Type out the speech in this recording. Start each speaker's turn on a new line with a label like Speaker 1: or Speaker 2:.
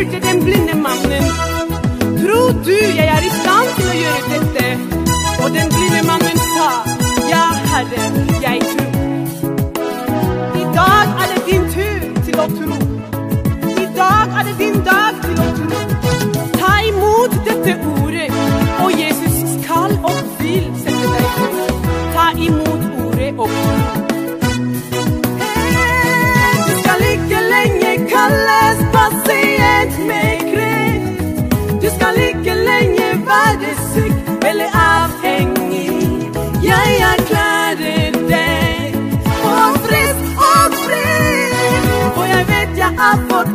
Speaker 1: spurte den blinde mannen, tror du jag är i stand till att göra detta? Och den blinde mannen sa, ja, Herre, syk eller avhengig. Jeg erklærer deg for frisk og fri. For jeg vet jeg har fått